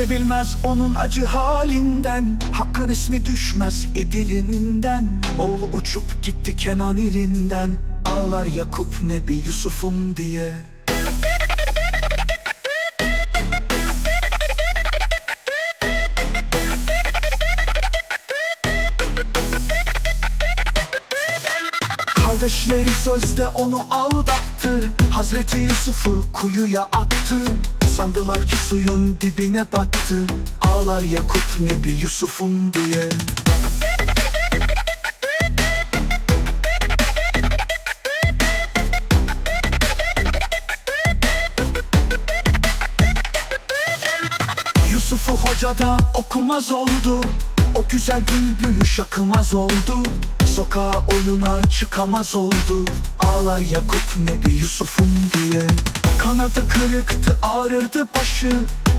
Kimse bilmez onun acı halinden. Hakkın ismi düşmez edilininden Oğlu uçup gitti Kenan ilinden. Ağlar Yakup Nebi Yusuf'um diye. Kardeşleri sözde onu aldattı. Hazreti Yusuf'u kuyuya attı Sandılar ki suyun dibine battı. Ağlar Yakup Nebi Yusuf'um diye. Yusuf'u hocada okumaz oldu. O güzel bülbülü şakımaz oldu. Sokağa oyuna çıkamaz oldu. Ağlar Yakup Nebi Yusuf'um diye Kanadı kırıktı ağrırdı başı.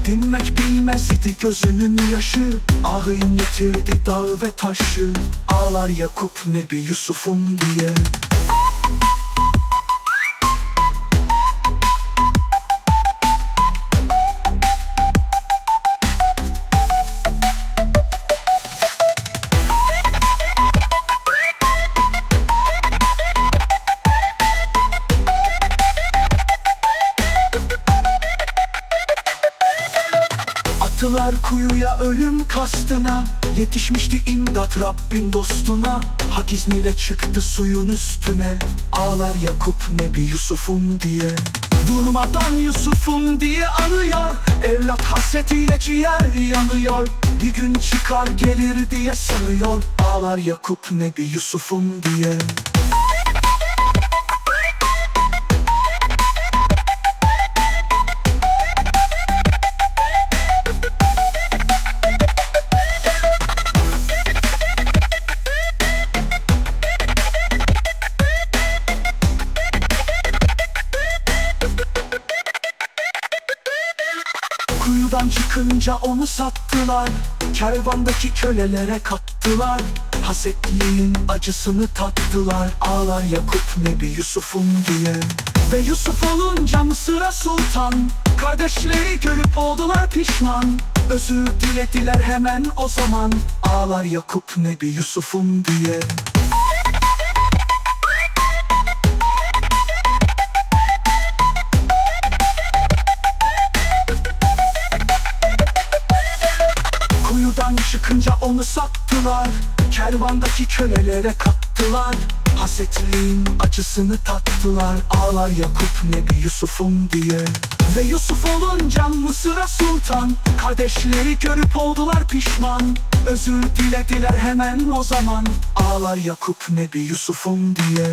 Dinmek bilmezdi gözünün yaşı. Ahı inletirdi dağ ve taşı. Ağlar Yakup Nebi Yusuf'um diye Attılar kuyuya ölüm kastına. Yetişmişti imdat Rabbin dostuna. Hak izniyle çıktı suyun üstüne. Ağlar Yakup Nebi Yusuf'um diye. Durmadan Yusuf'um diye anıyor. Evlat hasretiyle ciğer yanıyor. Bir gün çıkar gelir diye sanıyor Ağlar Yakup Nebi Yusuf'um diye Kuyudan çıkınca onu sattılar. Kervandaki kölelere kattılar. Hasetliğin acısını tattılar. Ağlar Yakup Nebi Yusuf'um diye. Ve Yusuf olunca Mısır'a sultan. Kardeşleri görüp oldular pişman. Özür dilediler hemen o zaman. Ağlar Yakup Nebi Yusuf'um diye Kuyudan çıkınca onu sattılar. Kervandaki kölelere kattılar. Hasetliğin acısını tattılar. Ağlar Yakup Nebi Yusuf'um diye. Ve Yusuf olunca Mısır'a sultan. Kardeşleri görüp oldular pişman. Özür dilediler hemen o zaman. Ağlar Yakup Nebi Yusuf'um diye